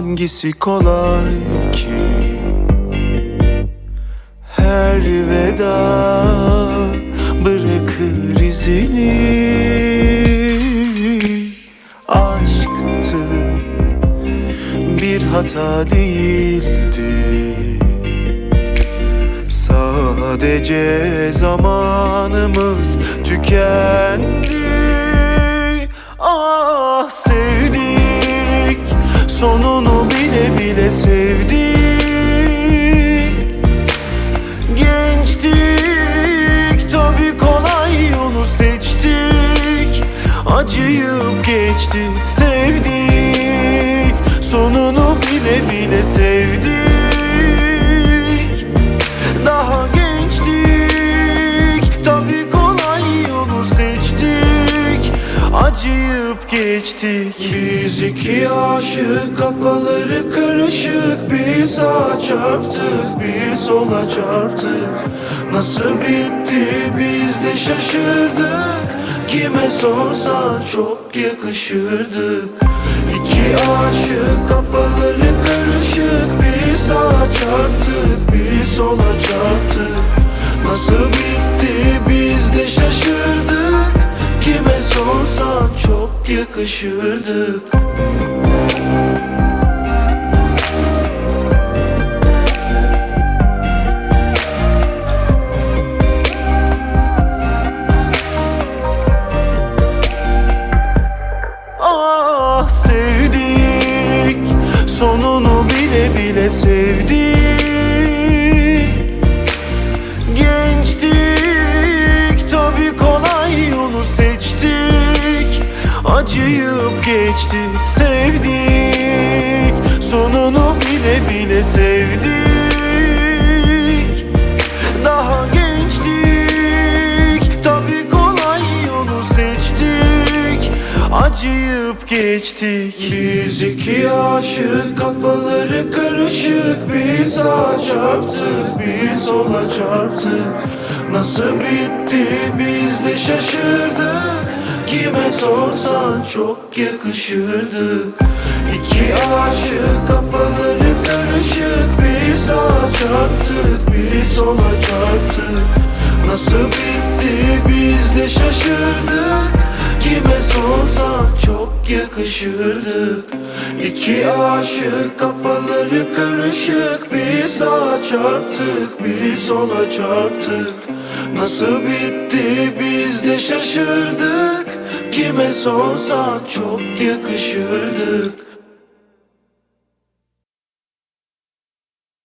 Hangisi kolay ki? Her veda bırakır izini. Aşktı bir hata değildi. Sadece zamanımız tükendi. Ah Geçtik sevdik. Sonunu bile bile sevdik. Daha gençtik tabi kolay yolu seçtik. Acıyıp geçtik. Biz iki aşık kafaları karışık. Bir sağa çarptık bir sola çarptık. Nasıl bitti biz de şaşırdık Kime sorsan çok yakışırdık. İki aşık kafaları karışık. Bir sağa çarptık bir sola çarptık. Nasıl bitti biz de şaşırdık. Kime sorsan çok yakışırdık Acıyıp geçtik sevdik. Sonunu bile bile sevdik. Daha gençtik. Tabi kolay yolu seçtik. Acıyıp geçtik. Biz iki aşık kafaları karışık. Bir sağa çarptık bir sola çarptık. Nasıl bitti? Biz de şaşırdık Kime sorsan çok yakışırdık. İki aşık kafaları karışık. Bir sağa çarptık bir sola çarptık Nasıl bitti biz de şaşırdık. Kime sorsan çok yakışırdık. İki aşık kafaları karışık. Bir sağa çarptık bir sola çarptık Nasıl bitti biz de şaşırdık Kime sorsan çok yakışırdık